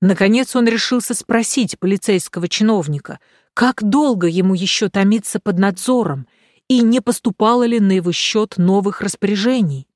Наконец он решился спросить полицейского чиновника, как долго ему еще томиться под надзором и не поступало ли на его счет новых распоряжений.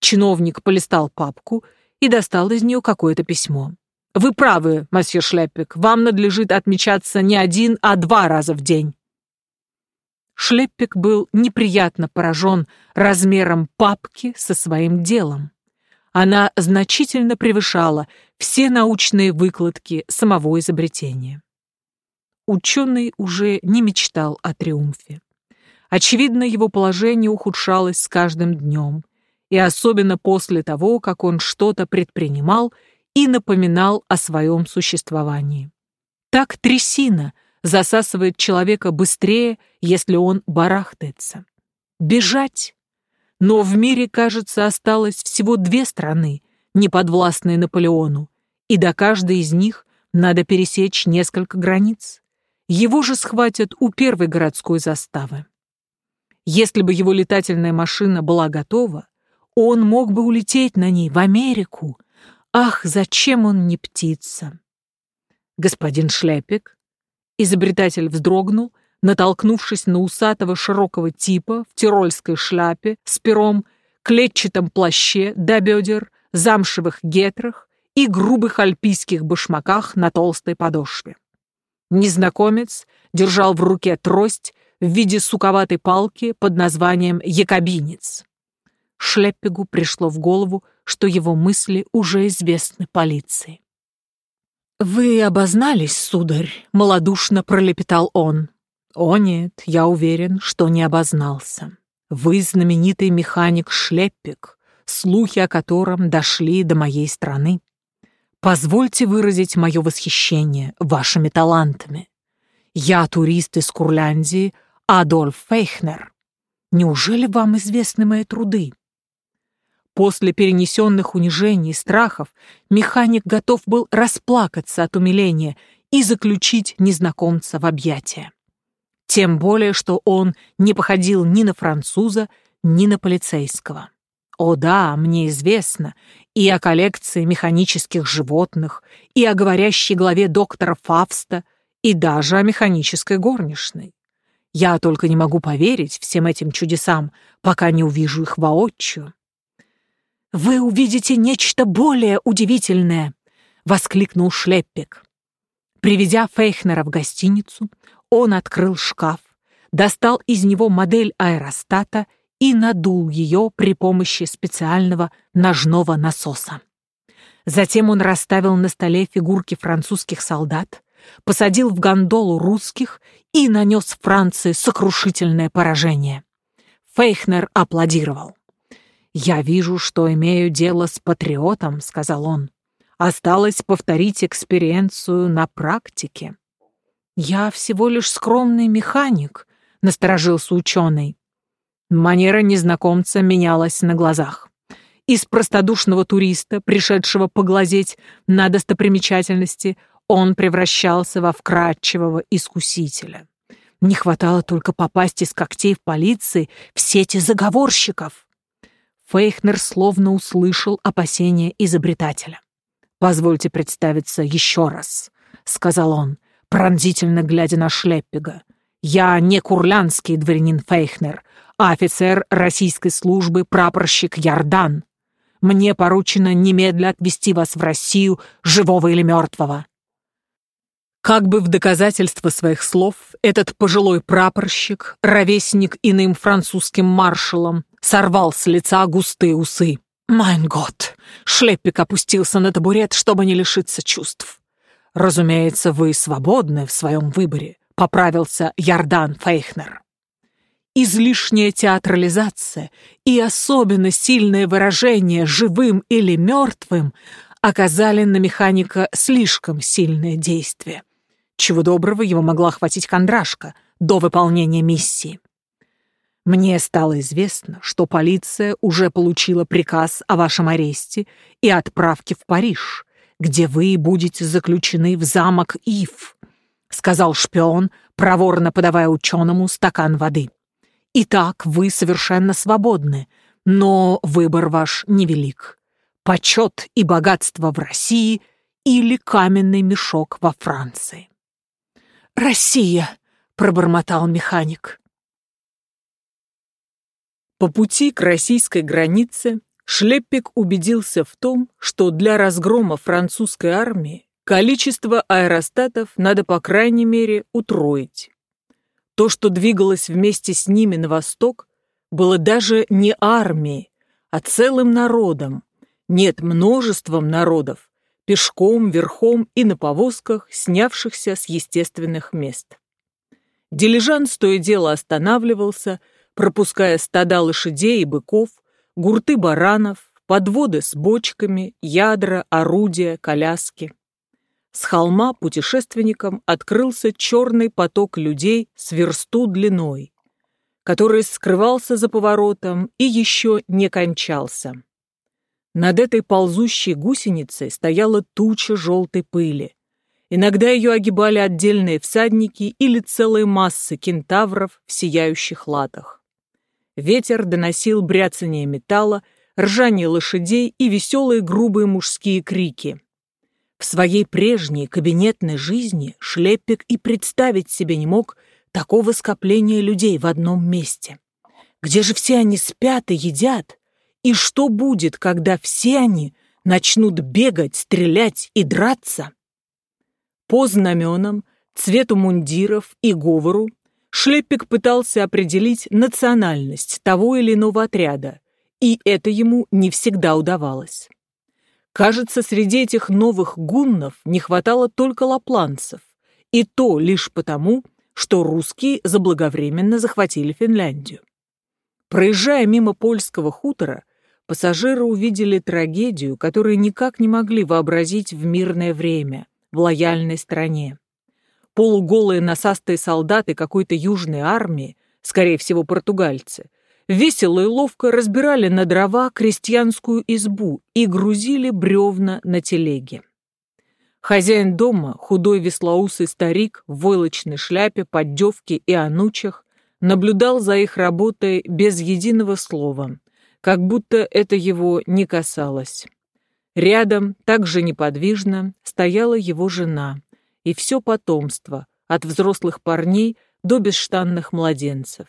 Чиновник полистал папку и достал из нее какое-то письмо. «Вы правы, мосье Шлеппик, вам надлежит отмечаться не один, а два раза в день». Шлеппик был неприятно поражен размером папки со своим делом. Она значительно превышала все научные выкладки самого изобретения. Ученый уже не мечтал о триумфе. Очевидно, его положение ухудшалось с каждым днем, и особенно после того, как он что-то предпринимал и напоминал о своем существовании. Так трясина засасывает человека быстрее, если он барахтается. Бежать. Но в мире, кажется, осталось всего две страны, неподвластные Наполеону, и до каждой из них надо пересечь несколько границ. Его же схватят у первой городской заставы. Если бы его летательная машина была готова, он мог бы улететь на ней в Америку. Ах, зачем он не птица? Господин Шляпик, изобретатель вздрогнул, натолкнувшись на усатого широкого типа в тирольской шляпе с пером, клетчатом плаще до бедер, замшевых гетрах и грубых альпийских башмаках на толстой подошве. Незнакомец держал в руке трость в виде суковатой палки под названием «якобинец». Шлеппигу пришло в голову, что его мысли уже известны полиции. «Вы обознались, сударь?» — малодушно пролепетал он. «О нет, я уверен, что не обознался. Вы знаменитый механик Шлеппик, слухи о котором дошли до моей страны. Позвольте выразить мое восхищение вашими талантами. Я турист из Курляндии, Адольф Фейхнер. Неужели вам известны мои труды? После перенесенных унижений и страхов механик готов был расплакаться от умиления и заключить незнакомца в объятия. Тем более, что он не походил ни на француза, ни на полицейского. О да, мне известно и о коллекции механических животных, и о говорящей главе доктора Фавста, и даже о механической горничной. Я только не могу поверить всем этим чудесам, пока не увижу их воочию. «Вы увидите нечто более удивительное!» — воскликнул Шлеппик. Приведя Фейхнера в гостиницу, он открыл шкаф, достал из него модель аэростата и надул ее при помощи специального ножного насоса. Затем он расставил на столе фигурки французских солдат, посадил в гондолу русских и нанес Франции сокрушительное поражение. Фейхнер аплодировал. «Я вижу, что имею дело с патриотом», — сказал он. «Осталось повторить эксперiencию на практике». «Я всего лишь скромный механик», — насторожился ученый. Манера незнакомца менялась на глазах. Из простодушного туриста, пришедшего поглазеть на достопримечательности, он превращался во вкрадчивого искусителя. Не хватало только попасть из когтей в полиции в сети заговорщиков. Фейхнер словно услышал опасения изобретателя. «Позвольте представиться еще раз», — сказал он, пронзительно глядя на Шлеппига. «Я не курлянский дворянин Фейхнер, а офицер российской службы прапорщик Ярдан. Мне поручено немедля отвезти вас в Россию, живого или мертвого». Как бы в доказательство своих слов, этот пожилой прапорщик, ровесник иным французским маршалом, сорвал с лица густые усы. «Майн год!» Шлеппик опустился на табурет, чтобы не лишиться чувств. «Разумеется, вы свободны в своем выборе», — поправился Ярдан Фейхнер. Излишняя театрализация и особенно сильное выражение «живым» или «мертвым» оказали на механика слишком сильное действие. Чего доброго его могла хватить кондрашка до выполнения миссии. Мне стало известно, что полиция уже получила приказ о вашем аресте и отправке в Париж, где вы будете заключены в замок Ив, сказал шпион, проворно подавая ученому стакан воды. Итак, вы совершенно свободны, но выбор ваш невелик. Почет и богатство в России или каменный мешок во Франции. «Россия!» — пробормотал механик. По пути к российской границе Шлеппик убедился в том, что для разгрома французской армии количество аэростатов надо по крайней мере утроить. То, что двигалось вместе с ними на восток, было даже не армией, а целым народом, нет, множеством народов, пешком, верхом и на повозках, снявшихся с естественных мест. Дилижанс то и дело останавливался, пропуская стада лошадей и быков, гурты баранов, подводы с бочками, ядра, орудия, коляски. С холма путешественникам открылся черный поток людей с версту длиной, который скрывался за поворотом и еще не кончался. Над этой ползущей гусеницей стояла туча желтой пыли. Иногда ее огибали отдельные всадники или целые массы кентавров в сияющих латах. Ветер доносил бряцание металла, ржание лошадей и веселые грубые мужские крики. В своей прежней кабинетной жизни Шлеппик и представить себе не мог такого скопления людей в одном месте. Где же все они спят и едят? И что будет, когда все они начнут бегать, стрелять и драться? По знаменам, цвету мундиров и говору Шлеппик пытался определить национальность того или иного отряда, и это ему не всегда удавалось. Кажется, среди этих новых гуннов не хватало только лапланцев, и то лишь потому, что русские заблаговременно захватили Финляндию. Проезжая мимо польского хутора, пассажиры увидели трагедию, которую никак не могли вообразить в мирное время, в лояльной стране. Полуголые насастые солдаты какой-то южной армии, скорее всего португальцы, весело и ловко разбирали на дрова крестьянскую избу и грузили бревна на телеге. Хозяин дома, худой веслоусый старик в войлочной шляпе, поддевке и анучах, наблюдал за их работой без единого слова, как будто это его не касалось. Рядом, также неподвижно, стояла его жена и все потомство, от взрослых парней до бесштанных младенцев.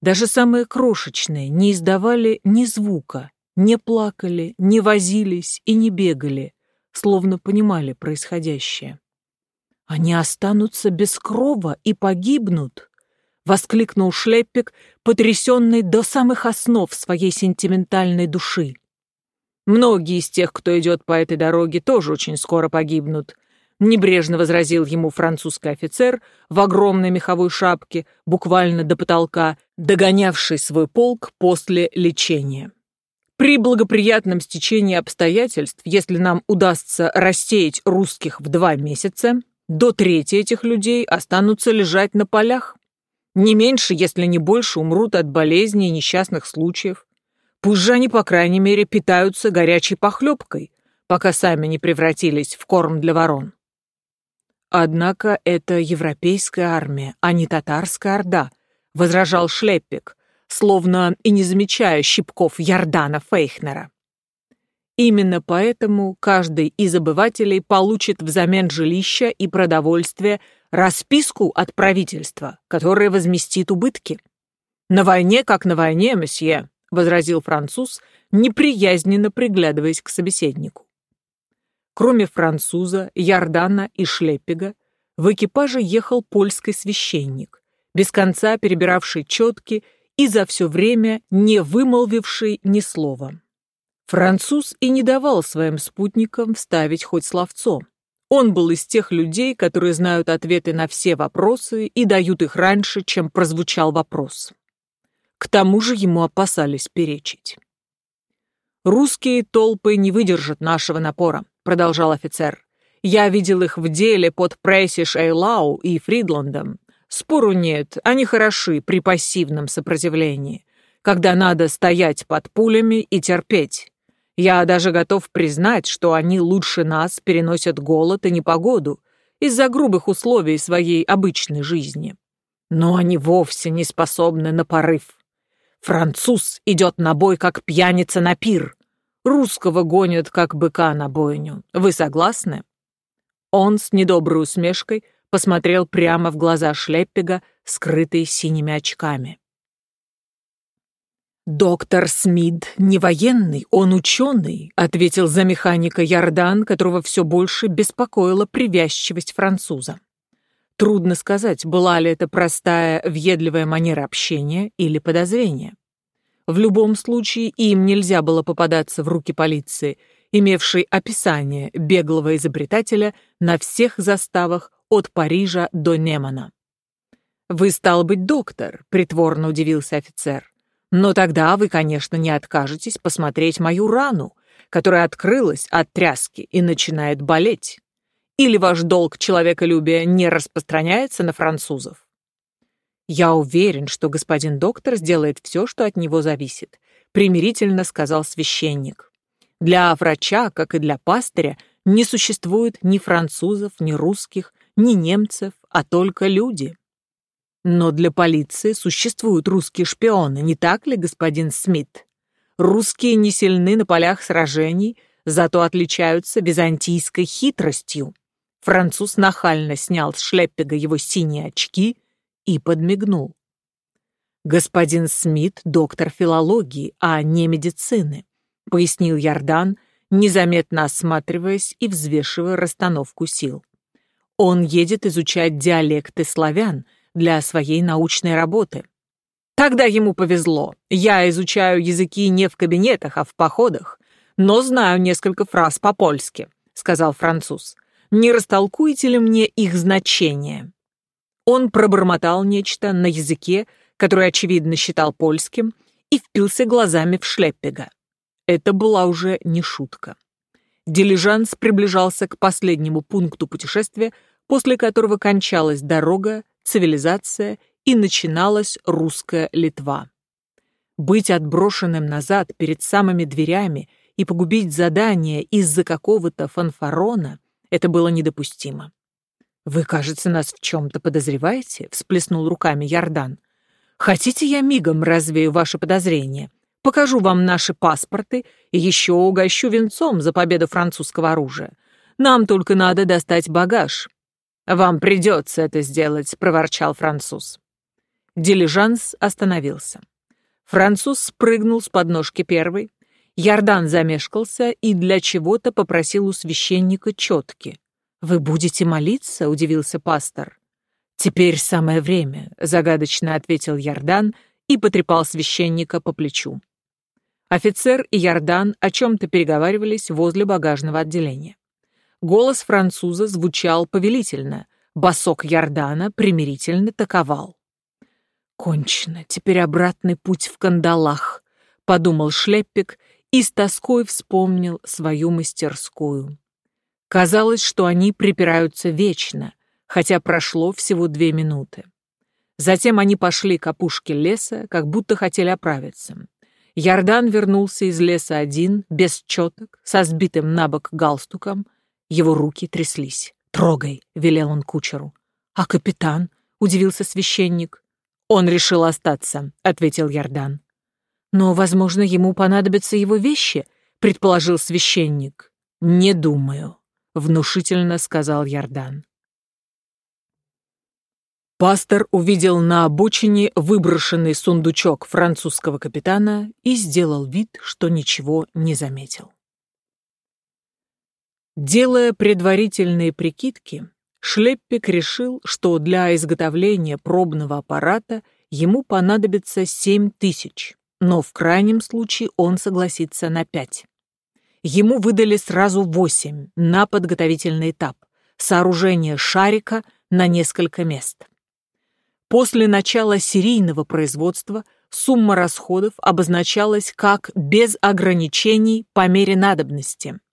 Даже самые крошечные не издавали ни звука, не плакали, не возились и не бегали, словно понимали происходящее. «Они останутся без крова и погибнут», воскликнул Шлеппик, потрясенный до самых основ своей сентиментальной души. «Многие из тех, кто идет по этой дороге, тоже очень скоро погибнут», небрежно возразил ему французский офицер в огромной меховой шапке, буквально до потолка, догонявший свой полк после лечения. При благоприятном стечении обстоятельств, если нам удастся рассеять русских в два месяца, до трети этих людей останутся лежать на полях. Не меньше, если не больше, умрут от болезней и несчастных случаев. Пусть же они, по крайней мере, питаются горячей похлебкой, пока сами не превратились в корм для ворон. Однако это европейская армия, а не татарская орда, возражал Шлеппик, словно и не замечая щипков Ярдана Фейхнера. Именно поэтому каждый из обывателей получит взамен жилища и продовольствия расписку от правительства, которая возместит убытки. «На войне, как на войне, месье», — возразил француз, неприязненно приглядываясь к собеседнику. Кроме француза, Ярдана и Шлеппига, в экипаже ехал польский священник, без конца перебиравший четки и за все время не вымолвивший ни слова. Француз и не давал своим спутникам вставить хоть словцо. Он был из тех людей, которые знают ответы на все вопросы и дают их раньше, чем прозвучал вопрос. К тому же ему опасались перечить. «Русские толпы не выдержат нашего напора», — продолжал офицер. «Я видел их в деле под Прейсиш Эйлау и Фридландом. Спору нет, они хороши при пассивном сопротивлении, когда надо стоять под пулями и терпеть. Я даже готов признать, что они лучше нас переносят голод и непогоду из-за грубых условий своей обычной жизни. Но они вовсе не способны на порыв. Француз идет на бой, как пьяница на пир. Русского гонят, как быка на бойню. Вы согласны?» Он с недоброй усмешкой посмотрел прямо в глаза Шлеппига, скрытые синими очками. «Доктор Смид не военный, он ученый», — ответил за механика Ярдан, которого все больше беспокоила привязчивость француза. Трудно сказать, была ли это простая, въедливая манера общения или подозрение. В любом случае, им нельзя было попадаться в руки полиции, имевшей описание беглого изобретателя на всех заставах от Парижа до Немана. «Вы, стал быть, доктор», — притворно удивился офицер. Но тогда вы, конечно, не откажетесь посмотреть мою рану, которая открылась от тряски и начинает болеть. Или ваш долг человеколюбия не распространяется на французов? Я уверен, что господин доктор сделает все, что от него зависит, примирительно сказал священник. Для врача, как и для пастыря, не существует ни французов, ни русских, ни немцев, а только люди. Но для полиции существуют русские шпионы, не так ли, господин Смит? Русские не сильны на полях сражений, зато отличаются византийской хитростью. Француз нахально снял с Шлеппега его синие очки и подмигнул. «Господин Смит — доктор филологии, а не медицины», — пояснил Ярдан, незаметно осматриваясь и взвешивая расстановку сил. «Он едет изучать диалекты славян — для своей научной работы. Тогда ему повезло. Я изучаю языки не в кабинетах, а в походах, но знаю несколько фраз по-польски, сказал француз. Не растолкуете ли мне их значение? Он пробормотал нечто на языке, который, очевидно, считал польским, и впился глазами в Шлеппега. Это была уже не шутка. Дилижанс приближался к последнему пункту путешествия, после которого кончалась дорога цивилизация и начиналась русская Литва. Быть отброшенным назад перед самыми дверями и погубить задание из-за какого-то фанфарона — это было недопустимо. «Вы, кажется, нас в чем-то подозреваете?» — всплеснул руками Ярдан. «Хотите, я мигом развею ваши подозрения? Покажу вам наши паспорты и еще угощу венцом за победу французского оружия. Нам только надо достать багаж. «Вам придется это сделать», — проворчал француз. Дилижанс остановился. Француз спрыгнул с подножки первой. Ярдан замешкался и для чего-то попросил у священника четки. «Вы будете молиться?» — удивился пастор. «Теперь самое время», — загадочно ответил Ярдан и потрепал священника по плечу. Офицер и Ярдан о чем-то переговаривались возле багажного отделения. Голос француза звучал повелительно, босок Ярдана примирительно таковал. «Кончено, теперь обратный путь в кандалах», — подумал Шлеппик и с тоской вспомнил свою мастерскую. Казалось, что они припираются вечно, хотя прошло всего две минуты. Затем они пошли к опушке леса, как будто хотели оправиться. Ярдан вернулся из леса один, без четок, со сбитым на бок галстуком — его руки тряслись. «Трогай», — велел он кучеру. «А капитан?» — удивился священник. «Он решил остаться», — ответил Ярдан. «Но, возможно, ему понадобятся его вещи», — предположил священник. «Не думаю», — внушительно сказал Ярдан. Пастор увидел на обочине выброшенный сундучок французского капитана и сделал вид, что ничего не заметил. Делая предварительные прикидки, Шлеппик решил, что для изготовления пробного аппарата ему понадобится 7 тысяч, но в крайнем случае он согласится на 5. Ему выдали сразу 8 на подготовительный этап, сооружение шарика на несколько мест. После начала серийного производства сумма расходов обозначалась как без ограничений по мере надобности –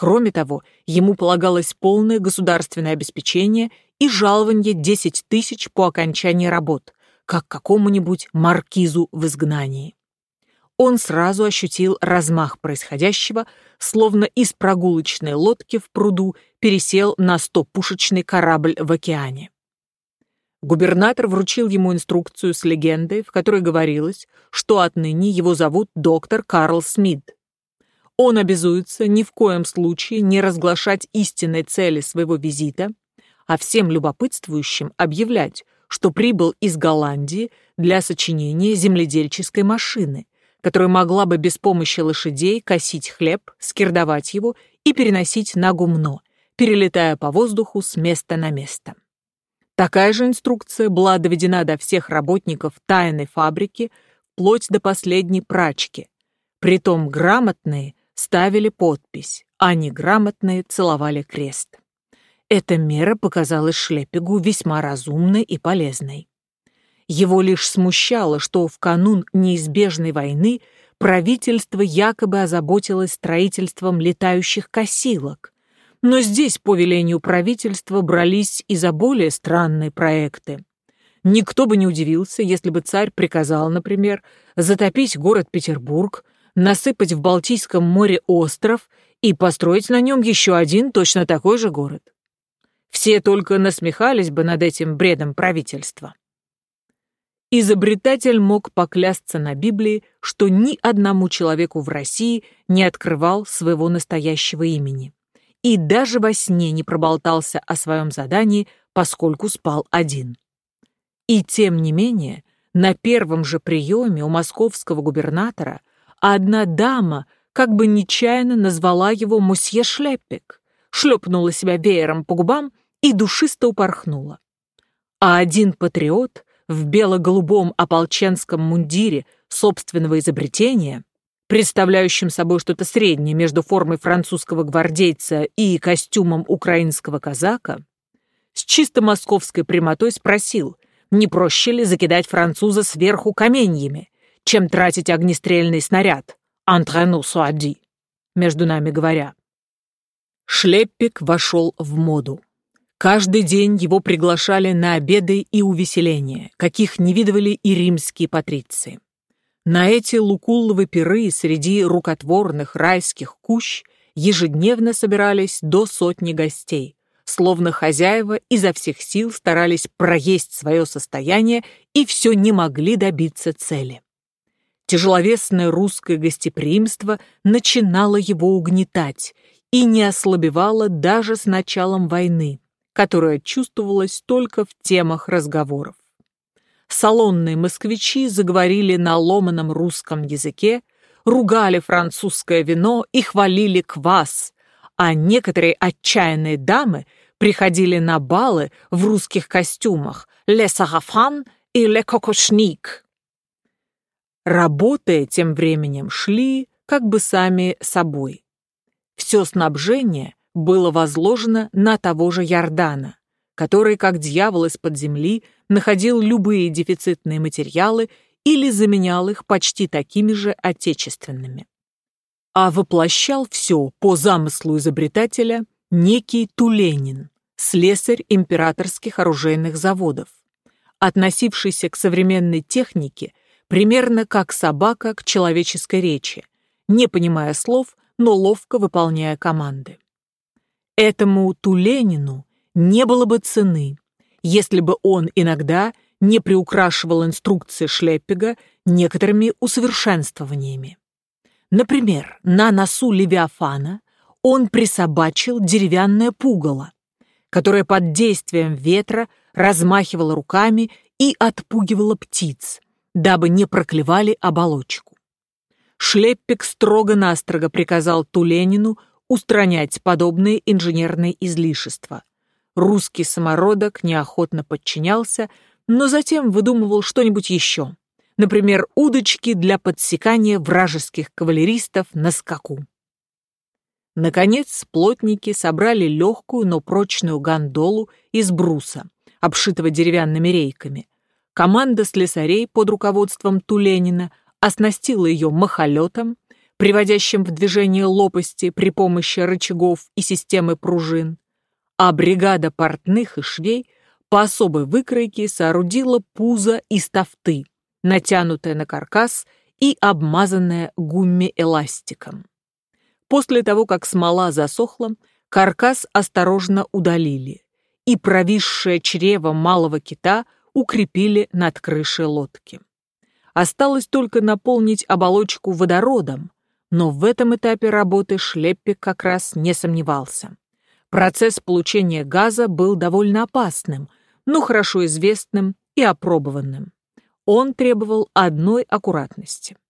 Кроме того, ему полагалось полное государственное обеспечение и жалование 10 тысяч по окончании работ, как какому-нибудь маркизу в изгнании. Он сразу ощутил размах происходящего, словно из прогулочной лодки в пруду пересел на стопушечный корабль в океане. Губернатор вручил ему инструкцию с легендой, в которой говорилось, что отныне его зовут доктор Карл Смит, Он обязуется ни в коем случае не разглашать истинной цели своего визита, а всем любопытствующим объявлять, что прибыл из Голландии для сочинения земледельческой машины, которая могла бы без помощи лошадей косить хлеб, скирдовать его и переносить на гумно, перелетая по воздуху с места на место. Такая же инструкция была доведена до всех работников тайной фабрики вплоть до последней прачки. Притом грамотные ставили подпись, а неграмотные целовали крест. Эта мера показалась Шлепигу весьма разумной и полезной. Его лишь смущало, что в канун неизбежной войны правительство якобы озаботилось строительством летающих косилок, но здесь по велению правительства брались и за более странные проекты. Никто бы не удивился, если бы царь приказал, например, затопить город Петербург, насыпать в Балтийском море остров и построить на нем еще один точно такой же город. Все только насмехались бы над этим бредом правительства. Изобретатель мог поклясться на Библии, что ни одному человеку в России не открывал своего настоящего имени. И даже во сне не проболтался о своем задании, поскольку спал один. И тем не менее, на первом же приеме у московского губернатора одна дама как бы нечаянно назвала его «мосье Шлеппик», шлепнула себя веером по губам и душисто упорхнула. А один патриот в бело-голубом ополченском мундире собственного изобретения, представляющем собой что-то среднее между формой французского гвардейца и костюмом украинского казака, с чисто московской прямотой спросил, не проще ли закидать француза сверху каменьями, чем тратить огнестрельный снаряд, «entre nous soit между нами говоря. Шлеппик вошел в моду. Каждый день его приглашали на обеды и увеселения, каких не видывали и римские патриции. На эти лукулловы пиры среди рукотворных райских кущ ежедневно собирались до сотни гостей, словно хозяева изо всех сил старались проесть свое состояние и все не могли добиться цели. Тяжеловесное русское гостеприимство начинало его угнетать и не ослабевало даже с началом войны, которая чувствовалась только в темах разговоров. Салонные москвичи заговорили на ломаном русском языке, ругали французское вино и хвалили квас, а некоторые отчаянные дамы приходили на балы в русских костюмах «Ле Сарафан» и «Ле Кокошник». Работы тем временем шли как бы сами собой. Все снабжение было возложено на того же Ярдана, который, как дьявол из-под земли, находил любые дефицитные материалы или заменял их почти такими же отечественными. А воплощал все по замыслу изобретателя некий Туленин, слесарь императорских оружейных заводов, относившийся к современной технике примерно как собака к человеческой речи, не понимая слов, но ловко выполняя команды. Этому Туленину не было бы цены, если бы он иногда не приукрашивал инструкции Шлеппига некоторыми усовершенствованиями. Например, на носу Левиафана он присобачил деревянное пугало, которое под действием ветра размахивало руками и отпугивало птиц, дабы не проклевали оболочку. Шлеппик строго-настрого приказал Туленину устранять подобные инженерные излишества. Русский самородок неохотно подчинялся, но затем выдумывал что-нибудь еще. Например, удочки для подсекания вражеских кавалеристов на скаку. Наконец, плотники собрали легкую, но прочную гондолу из бруса, обшитого деревянными рейками. Команда слесарей под руководством Туленина оснастила ее махолетом, приводящим в движение лопасти при помощи рычагов и системы пружин, а бригада портных и швей по особой выкройке соорудила пузо из тафты, натянутое на каркас и обмазанное гумми-эластиком. После того, как смола засохла, каркас осторожно удалили, и провисшее чрево малого кита укрепили над крышей лодки. Осталось только наполнить оболочку водородом, Но в этом этапе работы Шлеппик как раз не сомневался. Процесс получения газа был довольно опасным, но хорошо известным и опробованным. Он требовал одной аккуратности.